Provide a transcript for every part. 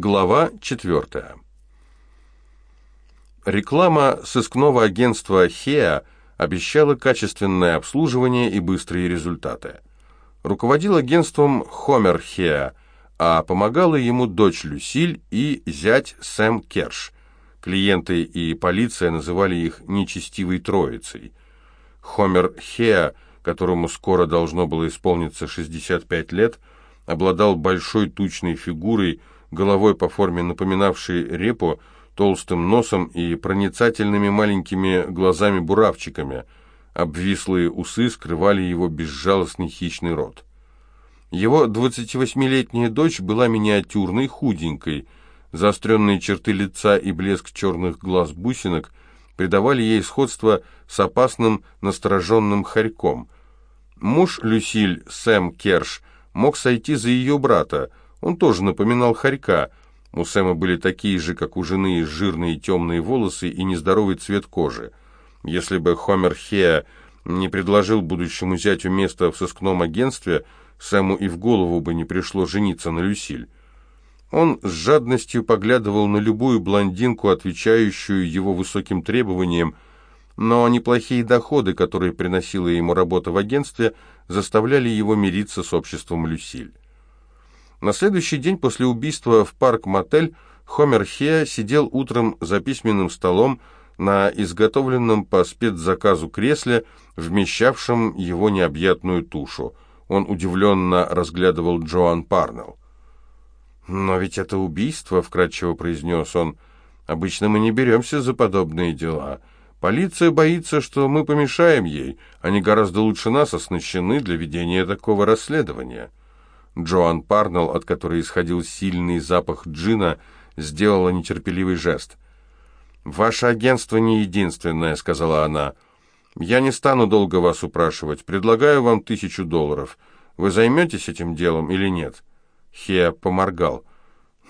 Глава четвертая. Реклама сыскного агентства «Хеа» обещала качественное обслуживание и быстрые результаты. Руководил агентством Хомер Хеа, а помогала ему дочь Люсиль и зять Сэм Керш. Клиенты и полиция называли их «нечестивой троицей». Хомер Хеа, которому скоро должно было исполниться 65 лет, обладал большой тучной фигурой, головой по форме напоминавшей репу, толстым носом и проницательными маленькими глазами-буравчиками. Обвислые усы скрывали его безжалостный хищный рот. Его 28-летняя дочь была миниатюрной, худенькой. Заостренные черты лица и блеск черных глаз-бусинок придавали ей сходство с опасным настороженным хорьком. Муж Люсиль, Сэм Керш, мог сойти за ее брата, он тоже напоминал хорька. У Сэма были такие же, как у жены, жирные темные волосы и нездоровый цвет кожи. Если бы Хомер Хеа не предложил будущему зятю место в сыскном агентстве, Сэму и в голову бы не пришло жениться на Люсиль. Он с жадностью поглядывал на любую блондинку, отвечающую его высоким требованиям, но неплохие доходы, которые приносила ему работа в агентстве, заставляли его мириться с обществом Люсиль. На следующий день после убийства в парк-мотель Хомер Хеа сидел утром за письменным столом на изготовленном по спецзаказу кресле, вмещавшем его необъятную тушу. Он удивленно разглядывал Джоан Парнелл. «Но ведь это убийство», — вкратчиво произнес он. «Обычно мы не беремся за подобные дела. Полиция боится, что мы помешаем ей. Они гораздо лучше нас оснащены для ведения такого расследования». Джоан Парнелл, от которой исходил сильный запах джина, сделала нетерпеливый жест. «Ваше агентство не единственное», — сказала она. «Я не стану долго вас упрашивать. Предлагаю вам тысячу долларов. Вы займетесь этим делом или нет?» Хеа поморгал.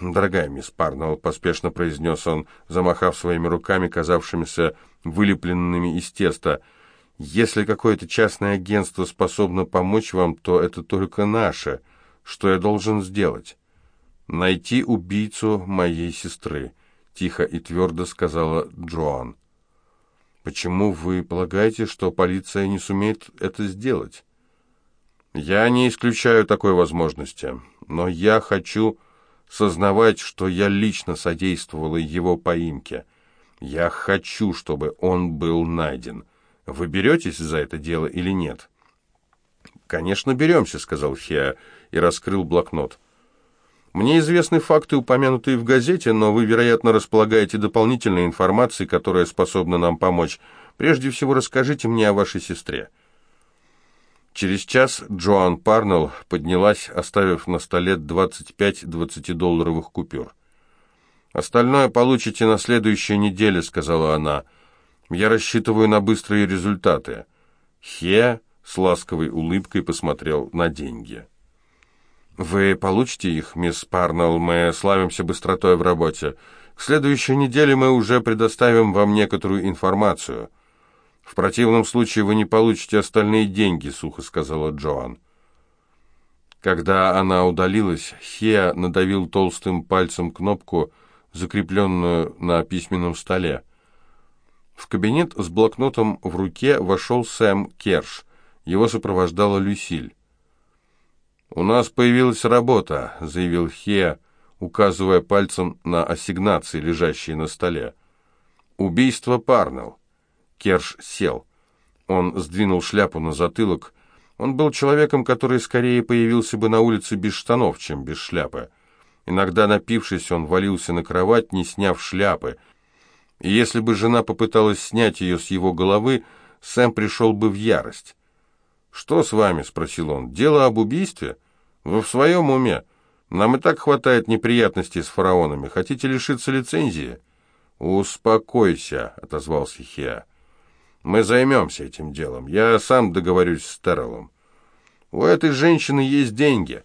«Дорогая мисс Парнелл», — поспешно произнес он, замахав своими руками, казавшимися вылепленными из теста, — «если какое-то частное агентство способно помочь вам, то это только наше». Что я должен сделать? Найти убийцу моей сестры, тихо и твердо сказала Джоан. Почему вы полагаете, что полиция не сумеет это сделать? Я не исключаю такой возможности, но я хочу сознавать, что я лично содействовала его поимке. Я хочу, чтобы он был найден. Вы беретесь за это дело или нет?» «Конечно, беремся», — сказал Хеа и раскрыл блокнот. «Мне известны факты, упомянутые в газете, но вы, вероятно, располагаете дополнительной информацией, которая способна нам помочь. Прежде всего, расскажите мне о вашей сестре». Через час Джоан Парнелл поднялась, оставив на столе 25 20-долларовых купюр. «Остальное получите на следующей неделе», — сказала она. «Я рассчитываю на быстрые результаты». Хе с ласковой улыбкой посмотрел на деньги. «Вы получите их, мисс Парнелл, мы славимся быстротой в работе. К следующей неделе мы уже предоставим вам некоторую информацию. В противном случае вы не получите остальные деньги», — сухо сказала Джоан. Когда она удалилась, Хеа надавил толстым пальцем кнопку, закрепленную на письменном столе. В кабинет с блокнотом в руке вошел Сэм Керш. Его сопровождала Люсиль. «У нас появилась работа», — заявил Хеа, указывая пальцем на ассигнации, лежащие на столе. «Убийство Парнелл». Керш сел. Он сдвинул шляпу на затылок. Он был человеком, который скорее появился бы на улице без штанов, чем без шляпы. Иногда, напившись, он валился на кровать, не сняв шляпы. И если бы жена попыталась снять ее с его головы, Сэм пришел бы в ярость. «Что с вами?» — спросил он. «Дело об убийстве? Вы в своем уме? Нам и так хватает неприятностей с фараонами. Хотите лишиться лицензии?» «Успокойся», — отозвался Хеа. «Мы займемся этим делом. Я сам договорюсь с Террелом. У этой женщины есть деньги.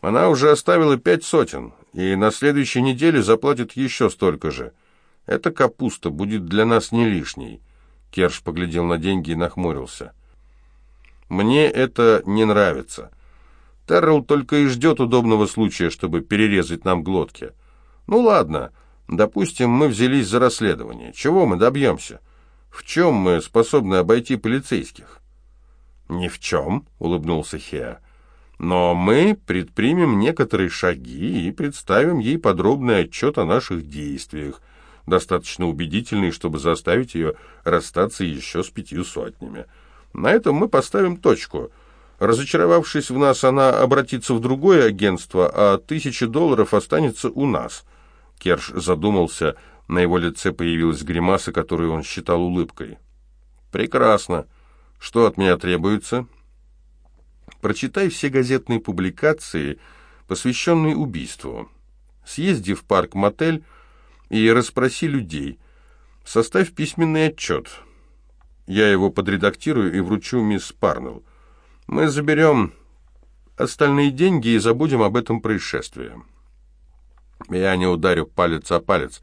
Она уже оставила пять сотен, и на следующей неделе заплатит еще столько же. Эта капуста будет для нас не лишней». Керш поглядел на деньги и нахмурился. Мне это не нравится. Террелл только и ждет удобного случая, чтобы перерезать нам глотки. Ну ладно, допустим, мы взялись за расследование. Чего мы добьемся? В чем мы способны обойти полицейских? Ни в чем, улыбнулся Хеа. Но мы предпримем некоторые шаги и представим ей подробный отчет о наших действиях, достаточно убедительный, чтобы заставить ее расстаться еще с пятью сотнями. На этом мы поставим точку. Разочаровавшись в нас, она обратится в другое агентство, а тысяча долларов останется у нас. Керш задумался, на его лице появилась гримаса, которую он считал улыбкой. «Прекрасно. Что от меня требуется?» Прочитай все газетные публикации, посвященные убийству. Съезди в парк-мотель и расспроси людей. Составь письменный отчет. Я его подредактирую и вручу мисс Парнелл. Мы заберем остальные деньги и забудем об этом происшествии. Я не ударю палец о палец,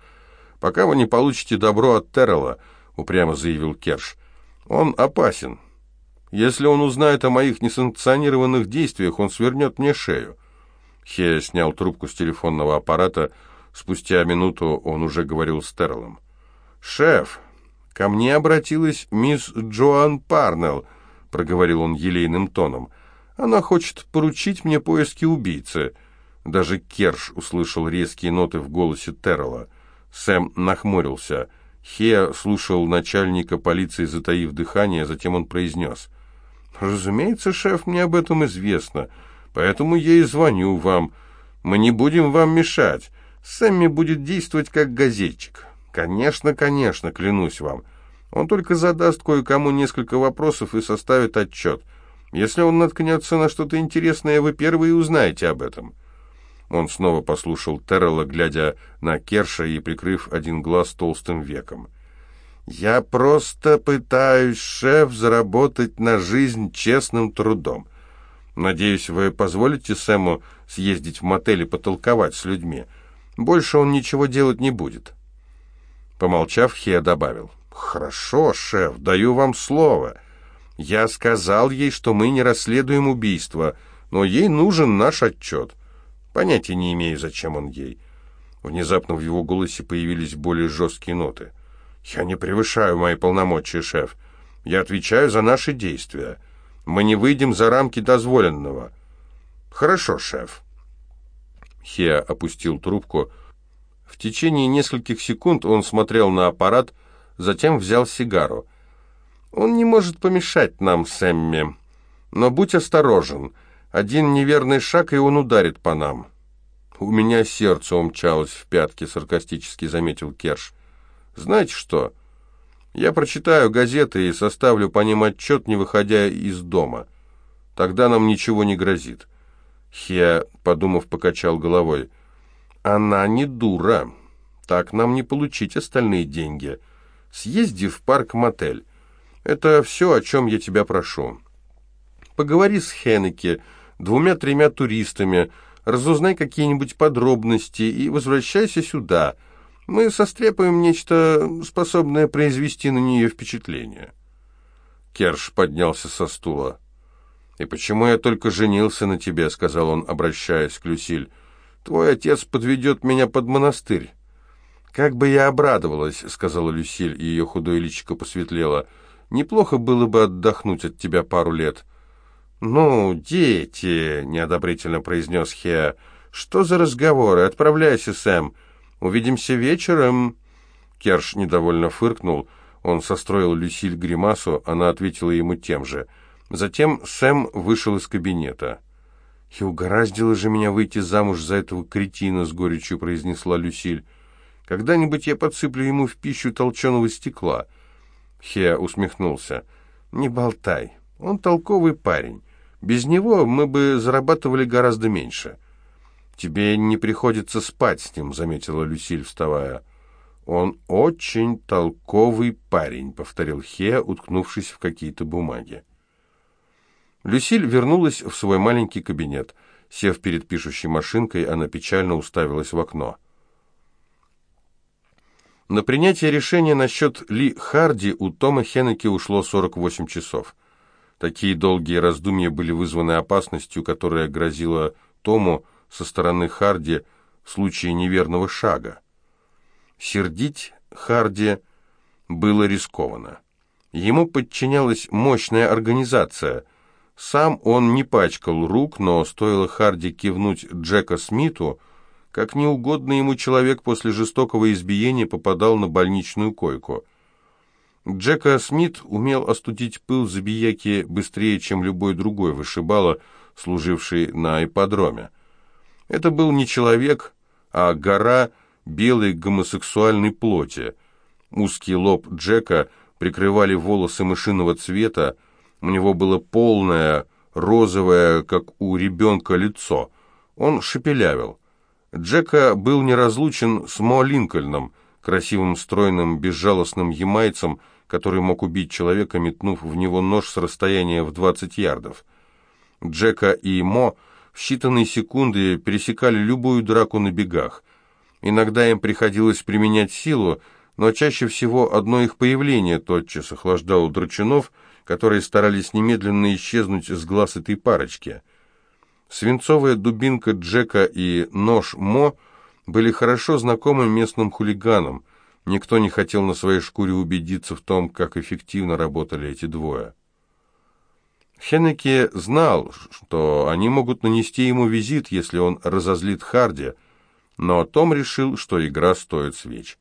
пока вы не получите добро от Террелла, упрямо заявил Керш. Он опасен. Если он узнает о моих несанкционированных действиях, он свернет мне шею. Хея снял трубку с телефонного аппарата. Спустя минуту он уже говорил с Терлом. «Шеф, ко мне обратилась мисс Джоан Парнелл», — проговорил он елейным тоном. «Она хочет поручить мне поиски убийцы». Даже Керш услышал резкие ноты в голосе Террела. Сэм нахмурился. Хея слушал начальника полиции, затаив дыхание, затем он произнес — «Разумеется, шеф, мне об этом известно, поэтому я и звоню вам. Мы не будем вам мешать. Сэмми будет действовать как газетчик. Конечно, конечно, клянусь вам. Он только задаст кое-кому несколько вопросов и составит отчет. Если он наткнется на что-то интересное, вы первые узнаете об этом». Он снова послушал Террелла, глядя на Керша и прикрыв один глаз толстым веком. Я просто пытаюсь, шеф, заработать на жизнь честным трудом. Надеюсь, вы позволите Сэму съездить в мотель и потолковать с людьми. Больше он ничего делать не будет. Помолчав, Хея добавил. «Хорошо, шеф, даю вам слово. Я сказал ей, что мы не расследуем убийство, но ей нужен наш отчет. Понятия не имею, зачем он ей». Внезапно в его голосе появились более жесткие ноты. «Я не превышаю мои полномочия, шеф. Я отвечаю за наши действия. Мы не выйдем за рамки дозволенного». «Хорошо, шеф». Хеа опустил трубку. В течение нескольких секунд он смотрел на аппарат, затем взял сигару. «Он не может помешать нам, Сэмми. Но будь осторожен. Один неверный шаг, и он ударит по нам». «У меня сердце умчалось в пятки», — саркастически заметил Керш. Знаете что? Я прочитаю газеты и составлю по ним отчет, не выходя из дома. Тогда нам ничего не грозит. Хеа, подумав, покачал головой. Она не дура. Так нам не получить остальные деньги. Съезди в парк-мотель. Это все, о чем я тебя прошу. Поговори с Хеннеке, двумя-тремя туристами, разузнай какие-нибудь подробности и возвращайся сюда — мы состряпаем нечто, способное произвести на нее впечатление». Керш поднялся со стула. «И почему я только женился на тебе?» — сказал он, обращаясь к Люсиль. «Твой отец подведет меня под монастырь». «Как бы я обрадовалась», — сказала Люсиль, и ее худое личико посветлело. «Неплохо было бы отдохнуть от тебя пару лет». «Ну, дети», — неодобрительно произнес Хеа, — «что за разговоры? Отправляйся, Сэм. «Увидимся вечером!» Керш недовольно фыркнул. Он состроил Люсиль гримасу, она ответила ему тем же. Затем Сэм вышел из кабинета. «И угораздило же меня выйти замуж за этого кретина», — с горечью произнесла Люсиль. «Когда-нибудь я подсыплю ему в пищу толченого стекла». Хеа усмехнулся. «Не болтай. Он толковый парень. Без него мы бы зарабатывали гораздо меньше». «Тебе не приходится спать с ним», — заметила Люсиль, вставая. «Он очень толковый парень», — повторил Хе, уткнувшись в какие-то бумаги. Люсиль вернулась в свой маленький кабинет. Сев перед пишущей машинкой, она печально уставилась в окно. На принятие решения насчет Ли Харди у Тома Хеннеки ушло 48 часов. Такие долгие раздумья были вызваны опасностью, которая грозила Тому со стороны Харди в случае неверного шага. Сердить Харди было рискованно. Ему подчинялась мощная организация. Сам он не пачкал рук, но стоило Харди кивнуть Джека Смиту, как неугодный ему человек после жестокого избиения попадал на больничную койку. Джека Смит умел остудить пыл забияки быстрее, чем любой другой вышибала, служивший на ипподроме. Это был не человек, а гора белой гомосексуальной плоти. Узкий лоб Джека прикрывали волосы мышиного цвета, у него было полное, розовое, как у ребенка, лицо. Он шепелявил. Джека был неразлучен с Мо Линкольном, красивым, стройным, безжалостным ямайцем, который мог убить человека, метнув в него нож с расстояния в 20 ярдов. Джека и Мо в считанные секунды пересекали любую драку на бегах. Иногда им приходилось применять силу, но чаще всего одно их появление тотчас охлаждало драчунов, которые старались немедленно исчезнуть с глаз этой парочки. Свинцовая дубинка Джека и нож Мо были хорошо знакомы местным хулиганам. Никто не хотел на своей шкуре убедиться в том, как эффективно работали эти двое. Хеннеке знал, что они могут нанести ему визит, если он разозлит Харди, но Том решил, что игра стоит свеч.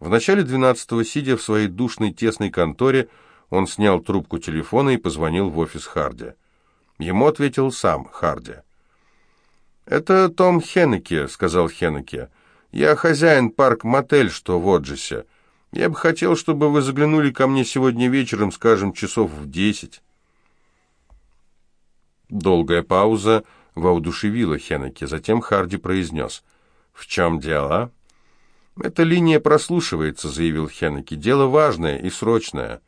В начале двенадцатого, сидя в своей душной тесной конторе, он снял трубку телефона и позвонил в офис Харди. Ему ответил сам Харди. «Это Том Хеннеке», — сказал Хеннеке. «Я хозяин парк-мотель, что в Оджисе. Я бы хотел, чтобы вы заглянули ко мне сегодня вечером, скажем, часов в десять». Долгая пауза воодушевила Хеннеке. Затем Харди произнес. «В чем дело?» «Эта линия прослушивается», — заявил Хеннеке. «Дело важное и срочное».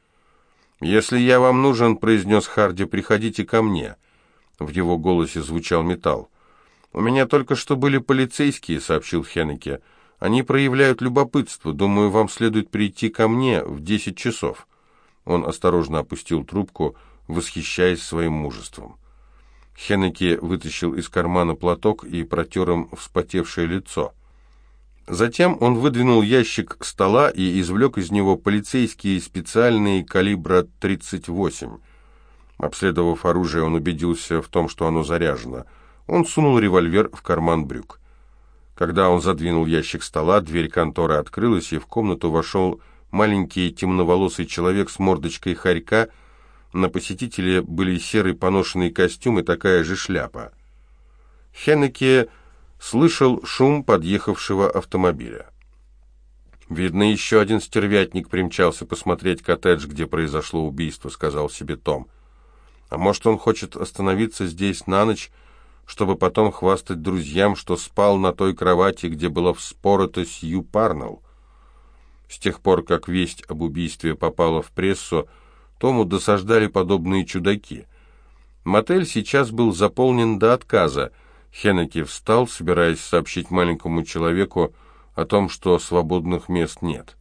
«Если я вам нужен», — произнес Харди, — «приходите ко мне». В его голосе звучал металл. «У меня только что были полицейские», — сообщил Хеннеке. «Они проявляют любопытство. Думаю, вам следует прийти ко мне в десять часов». Он осторожно опустил трубку, восхищаясь своим мужеством. Хеннеке вытащил из кармана платок и протер им вспотевшее лицо. Затем он выдвинул ящик стола и извлек из него полицейские специальные калибра 38. Обследовав оружие, он убедился в том, что оно заряжено. Он сунул револьвер в карман брюк. Когда он задвинул ящик стола, дверь конторы открылась, и в комнату вошел маленький темноволосый человек с мордочкой хорька – на посетителе были серый поношенный костюм и такая же шляпа. Хеннеке слышал шум подъехавшего автомобиля. «Видно, еще один стервятник примчался посмотреть коттедж, где произошло убийство», — сказал себе Том. «А может, он хочет остановиться здесь на ночь, чтобы потом хвастать друзьям, что спал на той кровати, где была вспорота Сью Парнелл?» С тех пор, как весть об убийстве попала в прессу, Тому досаждали подобные чудаки. Мотель сейчас был заполнен до отказа. Хеннеки встал, собираясь сообщить маленькому человеку о том, что свободных мест нет.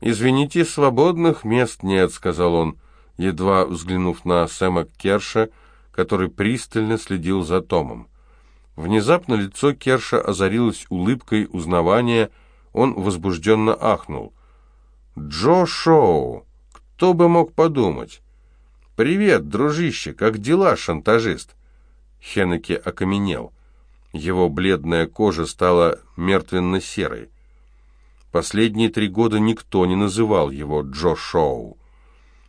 «Извините, свободных мест нет», — сказал он, едва взглянув на Сэма Керша, который пристально следил за Томом. Внезапно лицо Керша озарилось улыбкой узнавания, он возбужденно ахнул. «Джо Шоу!» Кто бы мог подумать? «Привет, дружище, как дела, шантажист?» Хеннеке окаменел. Его бледная кожа стала мертвенно-серой. Последние три года никто не называл его Джо Шоу.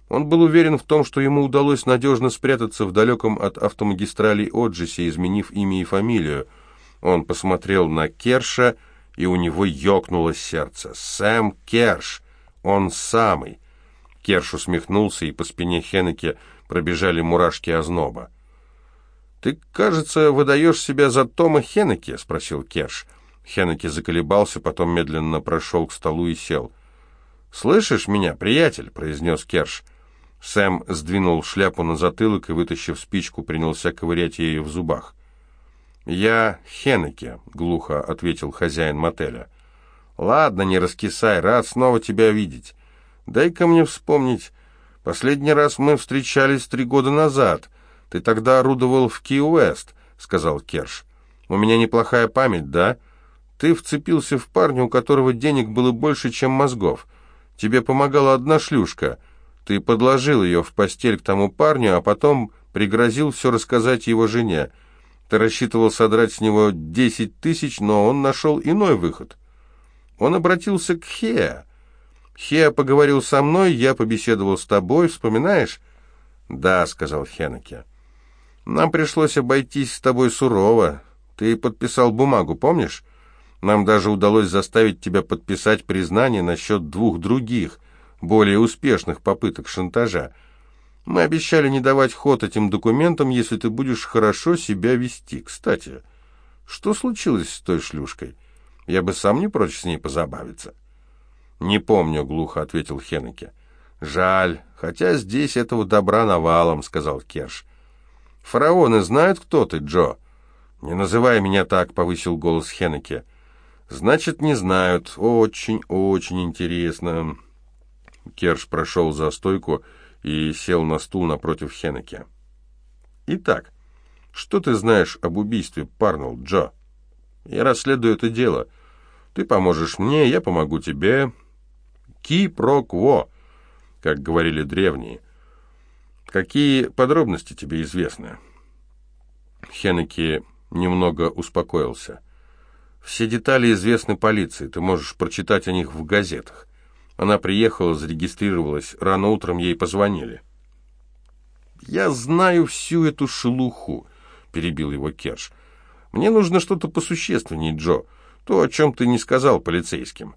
Он был уверен в том, что ему удалось надежно спрятаться в далеком от автомагистралей Оджисе, изменив имя и фамилию. Он посмотрел на Керша, и у него ёкнуло сердце. «Сэм Керш! Он самый!» Керш усмехнулся, и по спине Хеннеке пробежали мурашки озноба. «Ты, кажется, выдаешь себя за Тома Хеннеке?» — спросил Керш. Хеннеке заколебался, потом медленно прошел к столу и сел. «Слышишь меня, приятель?» — произнес Керш. Сэм сдвинул шляпу на затылок и, вытащив спичку, принялся ковырять ею в зубах. «Я Хеннеке», — глухо ответил хозяин мотеля. «Ладно, не раскисай, рад снова тебя видеть. Дай-ка мне вспомнить. Последний раз мы встречались три года назад. Ты тогда орудовал в Ки-Уэст, сказал Керш. У меня неплохая память, да? Ты вцепился в парня, у которого денег было больше, чем мозгов. Тебе помогала одна шлюшка. Ты подложил ее в постель к тому парню, а потом пригрозил все рассказать его жене. Ты рассчитывал содрать с него десять тысяч, но он нашел иной выход. Он обратился к Хеа. Хеа поговорил со мной, я побеседовал с тобой, вспоминаешь? «Да», — сказал Хеннеке. «Нам пришлось обойтись с тобой сурово. Ты подписал бумагу, помнишь? Нам даже удалось заставить тебя подписать признание насчет двух других, более успешных попыток шантажа. Мы обещали не давать ход этим документам, если ты будешь хорошо себя вести. Кстати, что случилось с той шлюшкой? Я бы сам не прочь с ней позабавиться». «Не помню», — глухо ответил Хеннеке. «Жаль, хотя здесь этого добра навалом», — сказал Керш. «Фараоны знают, кто ты, Джо?» «Не называй меня так», — повысил голос Хеннеке. «Значит, не знают. Очень, очень интересно». Керш прошел за стойку и сел на стул напротив Хеннеке. «Итак, что ты знаешь об убийстве Парнелл, Джо? Я расследую это дело. Ты поможешь мне, я помогу тебе. Ки про кво как говорили древние. Какие подробности тебе известны?» Хеннеки немного успокоился. «Все детали известны полиции, ты можешь прочитать о них в газетах. Она приехала, зарегистрировалась, рано утром ей позвонили». «Я знаю всю эту шелуху», — перебил его Керш. «Мне нужно что-то посущественнее, Джо, то, о чем ты не сказал полицейским».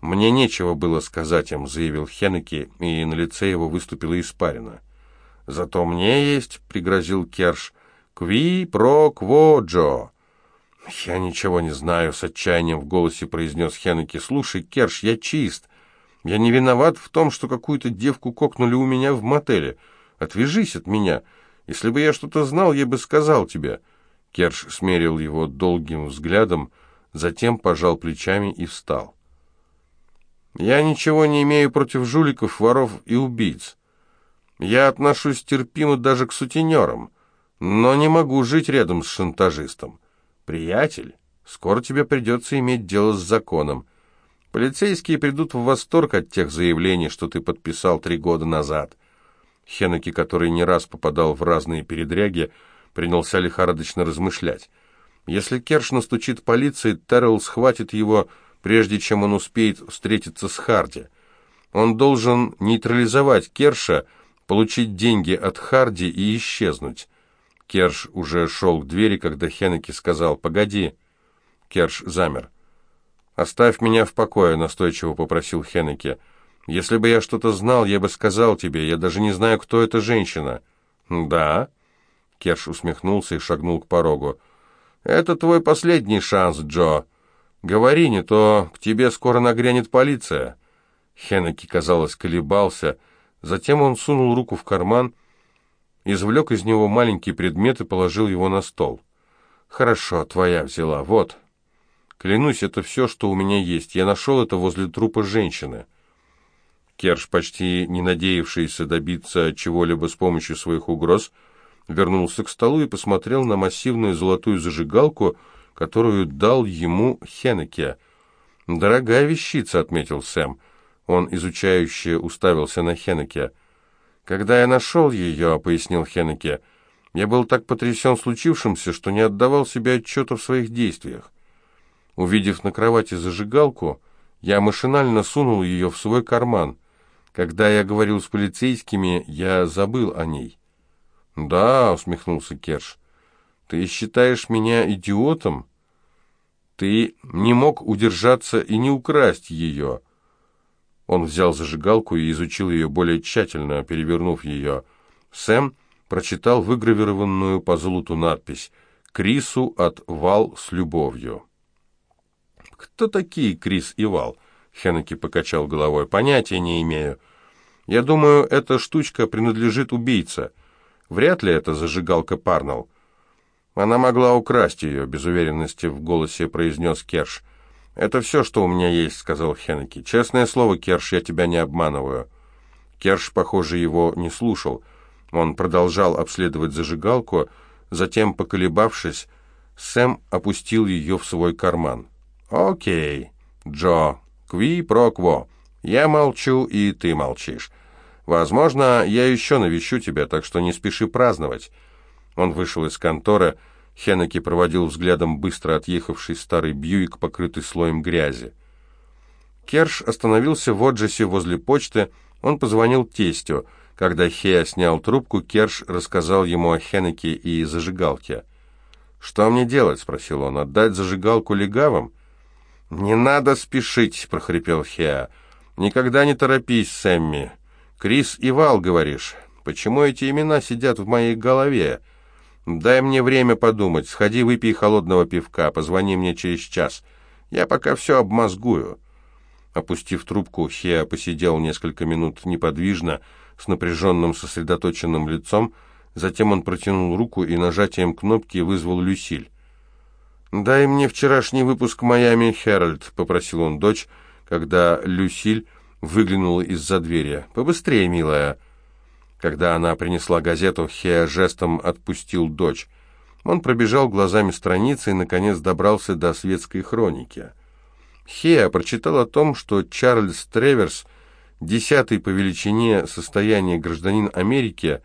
«Мне нечего было сказать им», — заявил Хеннеки, и на лице его выступила испарина. «Зато мне есть», — пригрозил Керш, — «кви про кво Джо». «Я ничего не знаю», — с отчаянием в голосе произнес Хеннеки. «Слушай, Керш, я чист. Я не виноват в том, что какую-то девку кокнули у меня в мотеле. Отвяжись от меня. Если бы я что-то знал, я бы сказал тебе». Керш смерил его долгим взглядом, затем пожал плечами и встал. Я ничего не имею против жуликов, воров и убийц. Я отношусь терпимо даже к сутенерам, но не могу жить рядом с шантажистом. Приятель, скоро тебе придется иметь дело с законом. Полицейские придут в восторг от тех заявлений, что ты подписал три года назад. Хеннеки, который не раз попадал в разные передряги, принялся лихорадочно размышлять. Если Керш настучит полиции, Террелл схватит его прежде чем он успеет встретиться с Харди. Он должен нейтрализовать Керша, получить деньги от Харди и исчезнуть. Керш уже шел к двери, когда Хеннеки сказал «Погоди». Керш замер. «Оставь меня в покое», — настойчиво попросил Хеннеки. «Если бы я что-то знал, я бы сказал тебе. Я даже не знаю, кто эта женщина». «Да?» Керш усмехнулся и шагнул к порогу. «Это твой последний шанс, Джо. «Говори, не то к тебе скоро нагрянет полиция». Хеннеки, казалось, колебался. Затем он сунул руку в карман, извлек из него маленький предмет и положил его на стол. «Хорошо, твоя взяла. Вот. Клянусь, это все, что у меня есть. Я нашел это возле трупа женщины». Керш, почти не надеявшийся добиться чего-либо с помощью своих угроз, вернулся к столу и посмотрел на массивную золотую зажигалку, которую дал ему Хеннеке. «Дорогая вещица», — отметил Сэм. Он изучающе уставился на Хеннеке. «Когда я нашел ее», — пояснил Хеннеке, — «я был так потрясен случившимся, что не отдавал себе отчета в своих действиях. Увидев на кровати зажигалку, я машинально сунул ее в свой карман. Когда я говорил с полицейскими, я забыл о ней». «Да», — усмехнулся Керш, — «ты считаешь меня идиотом?» Ты не мог удержаться и не украсть ее. Он взял зажигалку и изучил ее более тщательно, перевернув ее. Сэм прочитал выгравированную по золоту надпись «Крису от Вал с любовью». «Кто такие Крис и Вал?» Хеннеки покачал головой. «Понятия не имею. Я думаю, эта штучка принадлежит убийце. Вряд ли это зажигалка Парнелл. Она могла украсть ее, без уверенности в голосе произнес Керш. «Это все, что у меня есть», — сказал Хеннеки. «Честное слово, Керш, я тебя не обманываю». Керш, похоже, его не слушал. Он продолжал обследовать зажигалку, затем, поколебавшись, Сэм опустил ее в свой карман. «Окей, Джо, кви про кво. Я молчу, и ты молчишь. Возможно, я еще навещу тебя, так что не спеши праздновать». Он вышел из конторы. Хеннеки проводил взглядом быстро отъехавший старый Бьюик, покрытый слоем грязи. Керш остановился в Оджесе возле почты. Он позвонил тестю. Когда Хея снял трубку, Керш рассказал ему о Хеннеке и зажигалке. «Что мне делать?» — спросил он. «Отдать зажигалку легавым?» «Не надо спешить», — прохрипел Хеа. «Никогда не торопись, Сэмми. Крис и Вал, говоришь. Почему эти имена сидят в моей голове? Дай мне время подумать. Сходи, выпей холодного пивка, позвони мне через час. Я пока все обмозгую». Опустив трубку, Хеа посидел несколько минут неподвижно, с напряженным сосредоточенным лицом, затем он протянул руку и нажатием кнопки вызвал Люсиль. «Дай мне вчерашний выпуск «Майами Herald», попросил он дочь, когда Люсиль выглянула из-за двери. «Побыстрее, милая». Когда она принесла газету, Хеа жестом отпустил дочь. Он пробежал глазами страницы и, наконец, добрался до светской хроники. Хеа прочитал о том, что Чарльз Треверс, десятый по величине состояния гражданин Америки,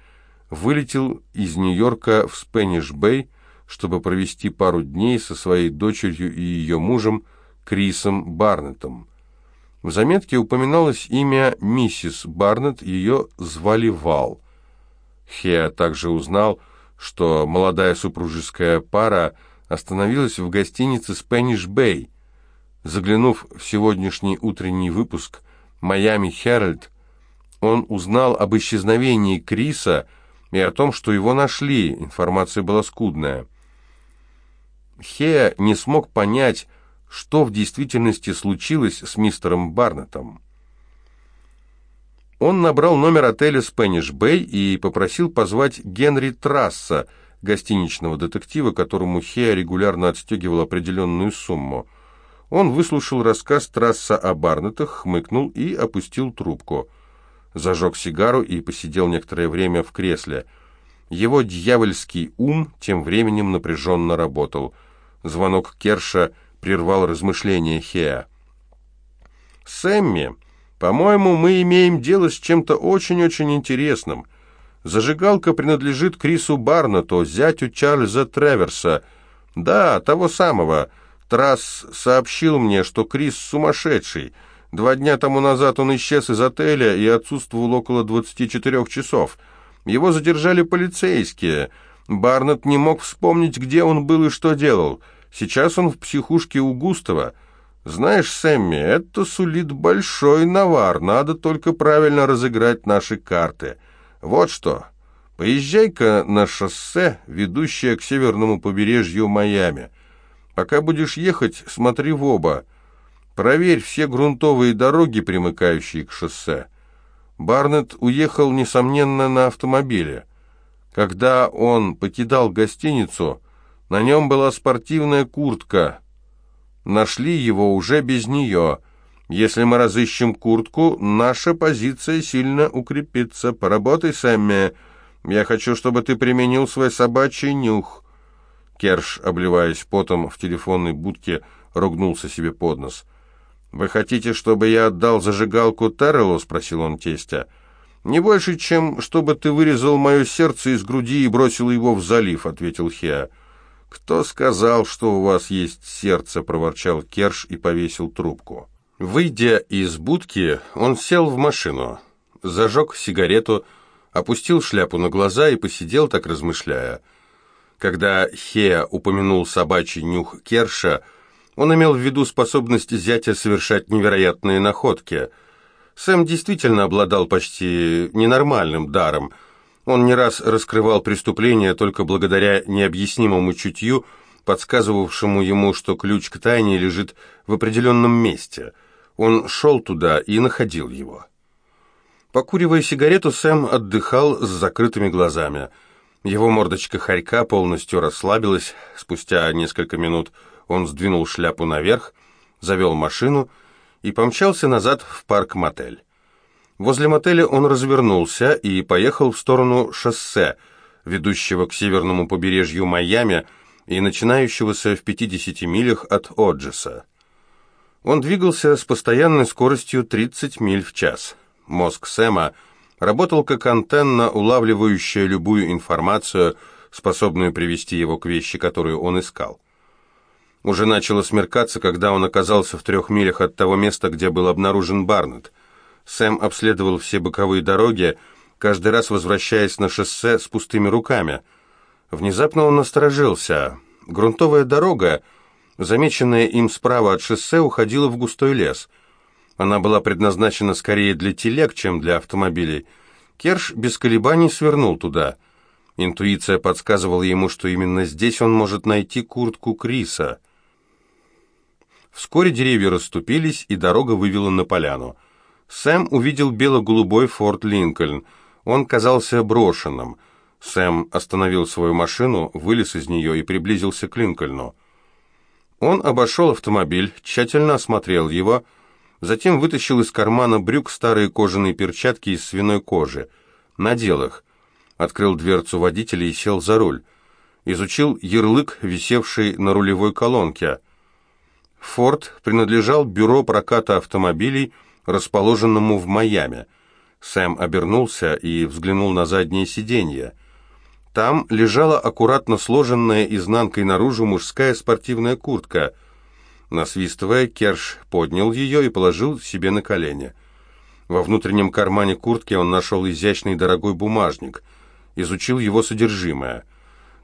вылетел из Нью-Йорка в Спэниш-Бэй, чтобы провести пару дней со своей дочерью и ее мужем Крисом Барнеттом. В заметке упоминалось имя миссис Барнетт, ее звали Вал. Хеа также узнал, что молодая супружеская пара остановилась в гостинице «Спэниш Бэй». Заглянув в сегодняшний утренний выпуск «Майами Herald, он узнал об исчезновении Криса и о том, что его нашли, информация была скудная. Хея не смог понять, что в действительности случилось с мистером Барнеттом. Он набрал номер отеля «Спэниш Бэй» и попросил позвать Генри Трасса, гостиничного детектива, которому Хея регулярно отстегивал определенную сумму. Он выслушал рассказ Трасса о Барнеттах, хмыкнул и опустил трубку. Зажег сигару и посидел некоторое время в кресле. Его дьявольский ум тем временем напряженно работал – Звонок Керша прервал размышления Хеа. «Сэмми, по-моему, мы имеем дело с чем-то очень-очень интересным. Зажигалка принадлежит Крису Барнету, зятю Чарльза Треверса. Да, того самого. Трасс сообщил мне, что Крис сумасшедший. Два дня тому назад он исчез из отеля и отсутствовал около 24 часов. Его задержали полицейские». Барнетт не мог вспомнить, где он был и что делал. Сейчас он в психушке у Густава. Знаешь, Сэмми, это сулит большой навар, надо только правильно разыграть наши карты. Вот что, поезжай-ка на шоссе, ведущее к северному побережью Майами. Пока будешь ехать, смотри в оба. Проверь все грунтовые дороги, примыкающие к шоссе. Барнетт уехал, несомненно, на автомобиле. Когда он покидал гостиницу, на нем была спортивная куртка. Нашли его уже без нее. Если мы разыщем куртку, наша позиция сильно укрепится. Поработай, Сэмми. Я хочу, чтобы ты применил свой собачий нюх. Керш, обливаясь потом в телефонной будке, ругнулся себе под нос. «Вы хотите, чтобы я отдал зажигалку Террелу?» — спросил он тестя. «Не больше, чем чтобы ты вырезал мое сердце из груди и бросил его в залив», — ответил Хеа. «Кто сказал, что у вас есть сердце?» — проворчал Керш и повесил трубку. Выйдя из будки, он сел в машину, зажег сигарету, опустил шляпу на глаза и посидел, так размышляя. Когда Хеа упомянул собачий нюх Керша, он имел в виду способность зятя совершать невероятные находки — Сэм действительно обладал почти ненормальным даром. Он не раз раскрывал преступления только благодаря необъяснимому чутью, подсказывавшему ему, что ключ к тайне лежит в определенном месте. Он шел туда и находил его. Покуривая сигарету, Сэм отдыхал с закрытыми глазами. Его мордочка хорька полностью расслабилась. Спустя несколько минут он сдвинул шляпу наверх, завел машину и помчался назад в парк-мотель. Возле мотеля он развернулся и поехал в сторону шоссе, ведущего к северному побережью Майами, и начинающегося в 50 милях от Оджеса. Он двигался с постоянной скоростью 30 миль в час. Мозг Сэма работал как антенна, улавливающая любую информацию, способную привести его к вещи, которую он искал. Уже начало смеркаться, когда он оказался в трех милях от того места, где был обнаружен Барнетт. Сэм обследовал все боковые дороги, каждый раз возвращаясь на шоссе с пустыми руками. Внезапно он насторожился. Грунтовая дорога, замеченная им справа от шоссе, уходила в густой лес. Она была предназначена скорее для телег, чем для автомобилей. Керш без колебаний свернул туда. Интуиция подсказывала ему, что именно здесь он может найти куртку Криса. Вскоре деревья расступились, и дорога вывела на поляну. Сэм увидел бело-голубой форт Линкольн. Он казался брошенным. Сэм остановил свою машину, вылез из нее и приблизился к Линкольну. Он обошел автомобиль, тщательно осмотрел его, затем вытащил из кармана брюк старые кожаные перчатки из свиной кожи, надел их, открыл дверцу водителя и сел за руль. Изучил ярлык, висевший на рулевой колонке. «Форд» принадлежал бюро проката автомобилей, расположенному в Майами. Сэм обернулся и взглянул на заднее сиденье. Там лежала аккуратно сложенная изнанкой наружу мужская спортивная куртка. Насвистывая, Керш поднял ее и положил себе на колени. Во внутреннем кармане куртки он нашел изящный дорогой бумажник. Изучил его содержимое.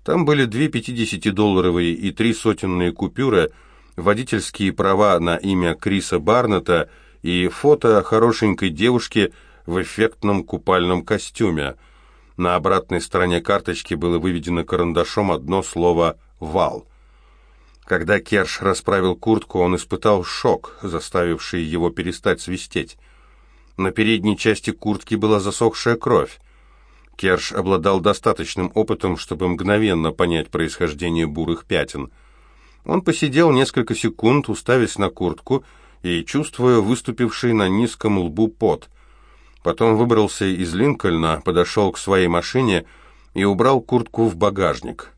Там были две пятидесятидолларовые и три сотенные купюры, водительские права на имя Криса Барнета — и фото хорошенькой девушки в эффектном купальном костюме. На обратной стороне карточки было выведено карандашом одно слово «вал». Когда Керш расправил куртку, он испытал шок, заставивший его перестать свистеть. На передней части куртки была засохшая кровь. Керш обладал достаточным опытом, чтобы мгновенно понять происхождение бурых пятен. Он посидел несколько секунд, уставясь на куртку, и чувствуя выступивший на низком лбу пот. Потом выбрался из Линкольна, подошел к своей машине и убрал куртку в багажник.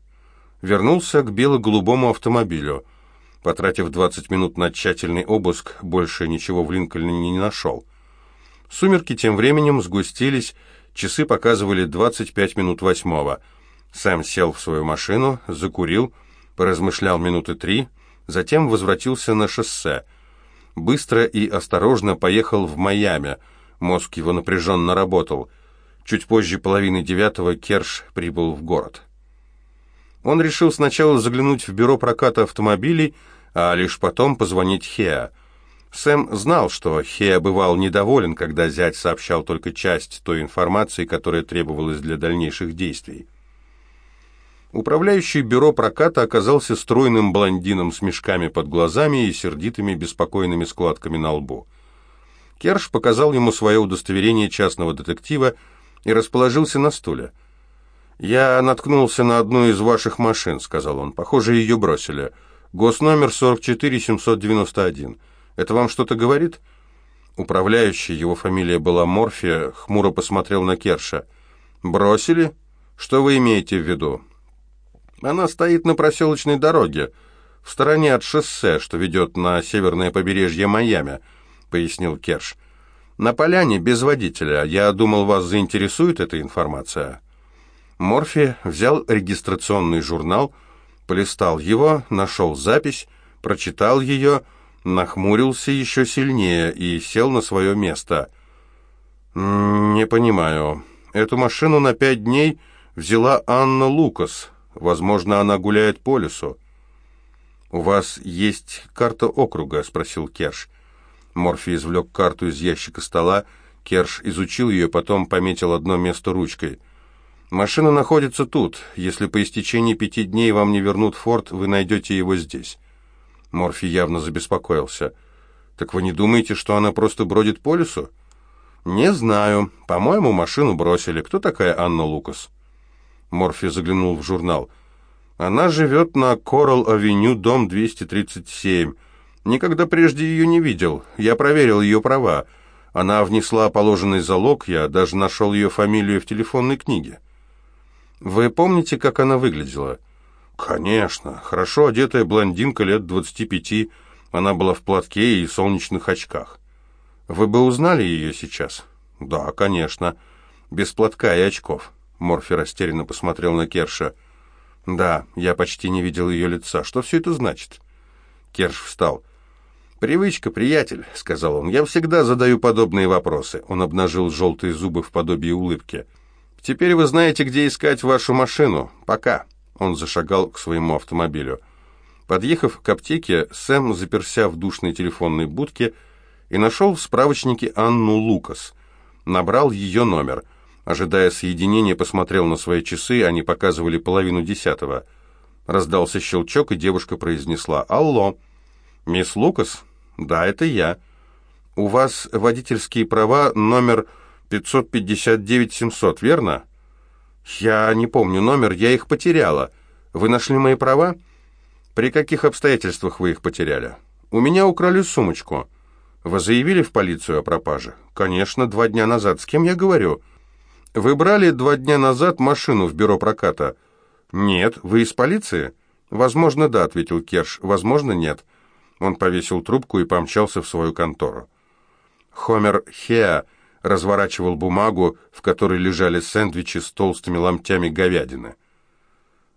Вернулся к бело-голубому автомобилю. Потратив 20 минут на тщательный обыск, больше ничего в Линкольне не нашел. Сумерки тем временем сгустились, часы показывали 25 минут восьмого. Сэм сел в свою машину, закурил, поразмышлял минуты три, затем возвратился на шоссе – быстро и осторожно поехал в Майами. Мозг его напряженно работал. Чуть позже половины девятого Керш прибыл в город. Он решил сначала заглянуть в бюро проката автомобилей, а лишь потом позвонить Хеа. Сэм знал, что Хеа бывал недоволен, когда зять сообщал только часть той информации, которая требовалась для дальнейших действий. Управляющий бюро проката оказался стройным блондином с мешками под глазами и сердитыми беспокойными складками на лбу. Керш показал ему свое удостоверение частного детектива и расположился на стуле. «Я наткнулся на одну из ваших машин», — сказал он. «Похоже, ее бросили. Госномер 44791. Это вам что-то говорит?» Управляющий, его фамилия была Морфи, хмуро посмотрел на Керша. «Бросили? Что вы имеете в виду?» Она стоит на проселочной дороге, в стороне от шоссе, что ведет на северное побережье Майами», — пояснил Керш. «На поляне без водителя. Я думал, вас заинтересует эта информация». Морфи взял регистрационный журнал, полистал его, нашел запись, прочитал ее, нахмурился еще сильнее и сел на свое место. «Не понимаю. Эту машину на пять дней взяла Анна Лукас. Возможно, она гуляет по лесу. «У вас есть карта округа?» — спросил Керш. Морфи извлек карту из ящика стола. Керш изучил ее, потом пометил одно место ручкой. «Машина находится тут. Если по истечении пяти дней вам не вернут форт, вы найдете его здесь». Морфи явно забеспокоился. «Так вы не думаете, что она просто бродит по лесу?» «Не знаю. По-моему, машину бросили. Кто такая Анна Лукас?» Морфи заглянул в журнал. «Она живет на Коралл-авеню, дом 237. Никогда прежде ее не видел. Я проверил ее права. Она внесла положенный залог, я даже нашел ее фамилию в телефонной книге». «Вы помните, как она выглядела?» «Конечно. Хорошо одетая блондинка лет двадцати пяти. Она была в платке и солнечных очках. Вы бы узнали ее сейчас?» «Да, конечно. Без платка и очков». Морфи растерянно посмотрел на Керша. «Да, я почти не видел ее лица. Что все это значит?» Керш встал. «Привычка, приятель», — сказал он. «Я всегда задаю подобные вопросы». Он обнажил желтые зубы в подобии улыбки. «Теперь вы знаете, где искать вашу машину. Пока». Он зашагал к своему автомобилю. Подъехав к аптеке, Сэм заперся в душной телефонной будке и нашел в справочнике Анну Лукас. Набрал ее номер. Ожидая соединения, посмотрел на свои часы, они показывали половину десятого. Раздался щелчок, и девушка произнесла «Алло». «Мисс Лукас?» «Да, это я». «У вас водительские права номер 559-700, верно?» «Я не помню номер, я их потеряла. Вы нашли мои права?» «При каких обстоятельствах вы их потеряли?» «У меня украли сумочку». «Вы заявили в полицию о пропаже?» «Конечно, два дня назад. С кем я говорю?» «Вы брали два дня назад машину в бюро проката?» «Нет. Вы из полиции?» «Возможно, да», — ответил Керш. «Возможно, нет». Он повесил трубку и помчался в свою контору. Хомер Хеа разворачивал бумагу, в которой лежали сэндвичи с толстыми ломтями говядины.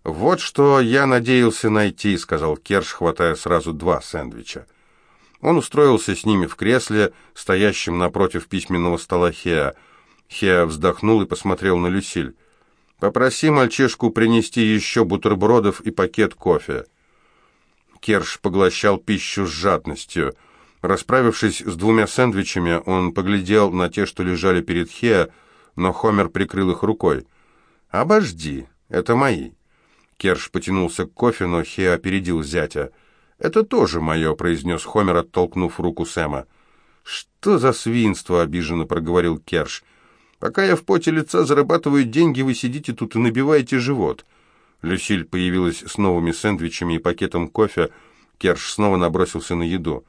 «Вот что я надеялся найти», — сказал Керш, хватая сразу два сэндвича. Он устроился с ними в кресле, стоящем напротив письменного стола Хеа. Хеа вздохнул и посмотрел на Люсиль. «Попроси мальчишку принести еще бутербродов и пакет кофе». Керш поглощал пищу с жадностью. Расправившись с двумя сэндвичами, он поглядел на те, что лежали перед Хеа, но Хомер прикрыл их рукой. «Обожди, это мои». Керш потянулся к кофе, но Хеа опередил зятя. «Это тоже мое», — произнес Хомер, оттолкнув руку Сэма. «Что за свинство?» — обиженно проговорил Керш. «Пока я в поте лица зарабатываю деньги, вы сидите тут и набиваете живот». Люсиль появилась с новыми сэндвичами и пакетом кофе. Керш снова набросился на еду.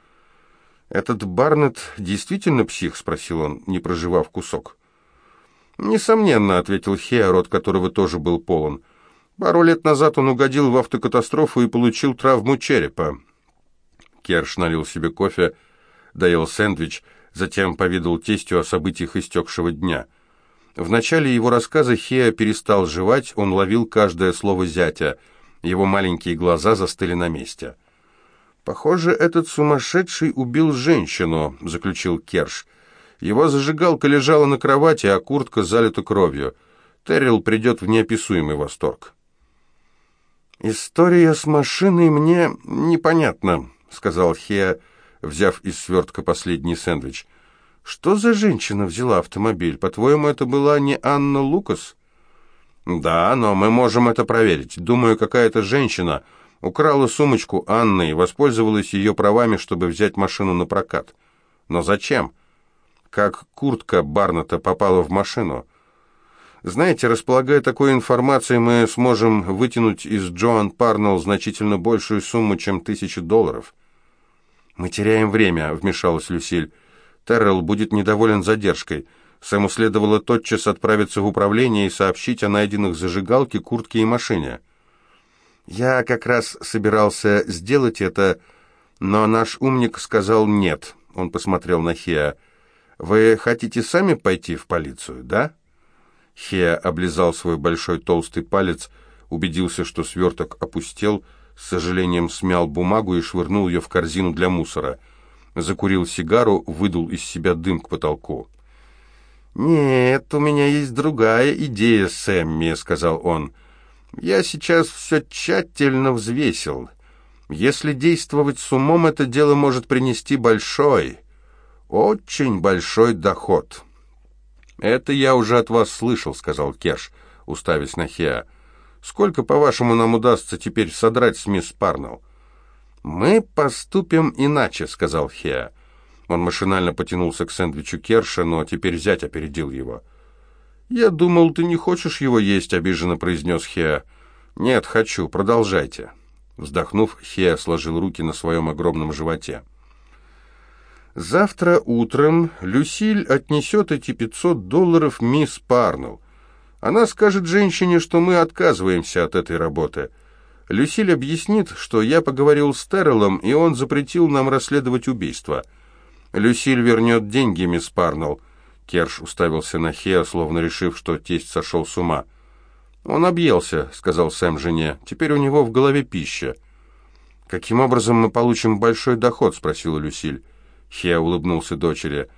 «Этот Барнетт действительно псих?» — спросил он, не проживав кусок. «Несомненно», — ответил Хея, рот которого тоже был полон. «Пару лет назад он угодил в автокатастрофу и получил травму черепа». Керш налил себе кофе, доел сэндвич, затем повидал тестю о событиях истекшего дня. В начале его рассказа Хея перестал жевать, он ловил каждое слово зятя. Его маленькие глаза застыли на месте. «Похоже, этот сумасшедший убил женщину», — заключил Керш. «Его зажигалка лежала на кровати, а куртка залита кровью. Террил придет в неописуемый восторг». «История с машиной мне непонятна», — сказал Хеа, взяв из свертка последний сэндвич. «Что за женщина взяла автомобиль? По-твоему, это была не Анна Лукас?» «Да, но мы можем это проверить. Думаю, какая-то женщина украла сумочку Анны и воспользовалась ее правами, чтобы взять машину на прокат. Но зачем? Как куртка Барната попала в машину? Знаете, располагая такой информацией, мы сможем вытянуть из Джоан Парнелл значительно большую сумму, чем тысячи долларов. «Мы теряем время», — вмешалась Люсиль. «Террелл будет недоволен задержкой». Сэму следовало тотчас отправиться в управление и сообщить о найденных зажигалке, куртке и машине. Я как раз собирался сделать это, но наш умник сказал «нет». Он посмотрел на Хеа. «Вы хотите сами пойти в полицию, да?» Хеа облизал свой большой толстый палец, убедился, что сверток опустел, с сожалением смял бумагу и швырнул ее в корзину для мусора. Закурил сигару, выдул из себя дым к потолку. «Нет, у меня есть другая идея, Сэмми», — сказал он. Я сейчас все тщательно взвесил. Если действовать с умом, это дело может принести большой, очень большой доход. «Это я уже от вас слышал», — сказал Кеш, уставясь на Хеа. «Сколько, по-вашему, нам удастся теперь содрать с мисс Парнелл?» «Мы поступим иначе», — сказал Хеа. Он машинально потянулся к сэндвичу Керша, но теперь зять опередил его. «Я думал, ты не хочешь его есть», — обиженно произнес Хеа. «Нет, хочу. Продолжайте». Вздохнув, Хеа сложил руки на своем огромном животе. «Завтра утром Люсиль отнесет эти пятьсот долларов мисс Парнелл. Она скажет женщине, что мы отказываемся от этой работы. Люсиль объяснит, что я поговорил с Террелом, и он запретил нам расследовать убийство. Люсиль вернет деньги, мисс Парнелл. Керш уставился на Хеа, словно решив, что тесть сошел с ума. «Он объелся», — сказал Сэм жене. «Теперь у него в голове пища». «Каким образом мы получим большой доход?» — спросила Люсиль. Хеа улыбнулся дочери.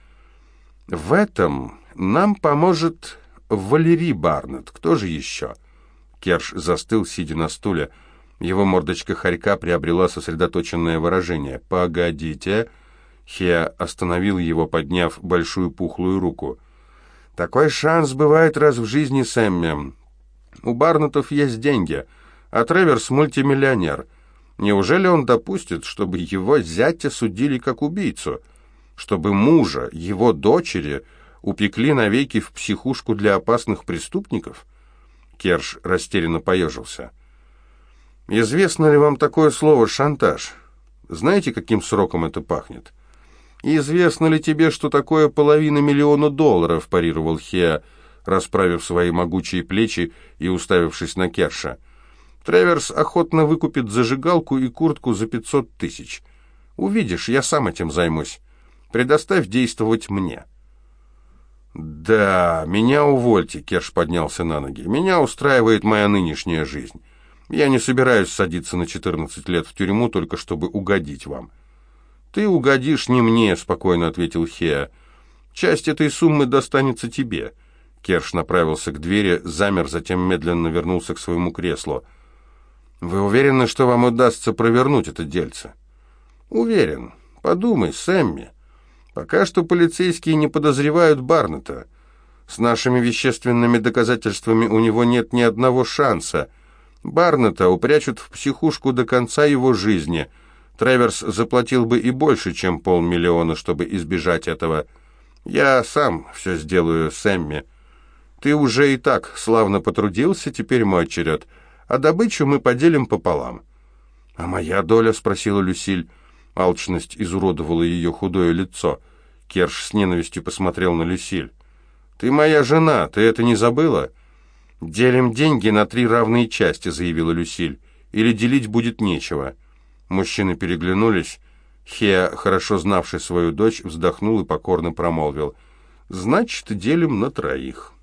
«В этом нам поможет Валерий Барнетт. Кто же еще?» Керш застыл, сидя на стуле. Его мордочка хорька приобрела сосредоточенное выражение. «Погодите!» Хеа остановил его, подняв большую пухлую руку. «Такой шанс бывает раз в жизни, Сэмми. У Барнетов есть деньги, а Треверс мультимиллионер. Неужели он допустит, чтобы его зятя судили как убийцу? Чтобы мужа, его дочери, упекли навеки в психушку для опасных преступников?» Керш растерянно поежился. Известно ли вам такое слово «шантаж»? Знаете, каким сроком это пахнет? Известно ли тебе, что такое половина миллиона долларов, парировал Хеа, расправив свои могучие плечи и уставившись на Керша. Треверс охотно выкупит зажигалку и куртку за пятьсот тысяч. Увидишь, я сам этим займусь. Предоставь действовать мне. «Да, меня увольте», — Керш поднялся на ноги. «Меня устраивает моя нынешняя жизнь. Я не собираюсь садиться на 14 лет в тюрьму, только чтобы угодить вам». «Ты угодишь не мне», — спокойно ответил Хеа. «Часть этой суммы достанется тебе». Керш направился к двери, замер, затем медленно вернулся к своему креслу. «Вы уверены, что вам удастся провернуть это дельце?» «Уверен. Подумай, Сэмми. Пока что полицейские не подозревают Барнета. С нашими вещественными доказательствами у него нет ни одного шанса. Барнета упрячут в психушку до конца его жизни. Треверс заплатил бы и больше, чем полмиллиона, чтобы избежать этого. Я сам все сделаю, Сэмми. Ты уже и так славно потрудился, теперь мой черед. А добычу мы поделим пополам». «А моя доля?» — спросила Люсиль. Алчность изуродовала ее худое лицо. Керш с ненавистью посмотрел на Люсиль. «Ты моя жена, ты это не забыла?» «Делим деньги на три равные части», — заявила Люсиль. «Или делить будет нечего». Мужчины переглянулись. Хеа, хорошо знавший свою дочь, вздохнул и покорно промолвил. «Значит, делим на троих».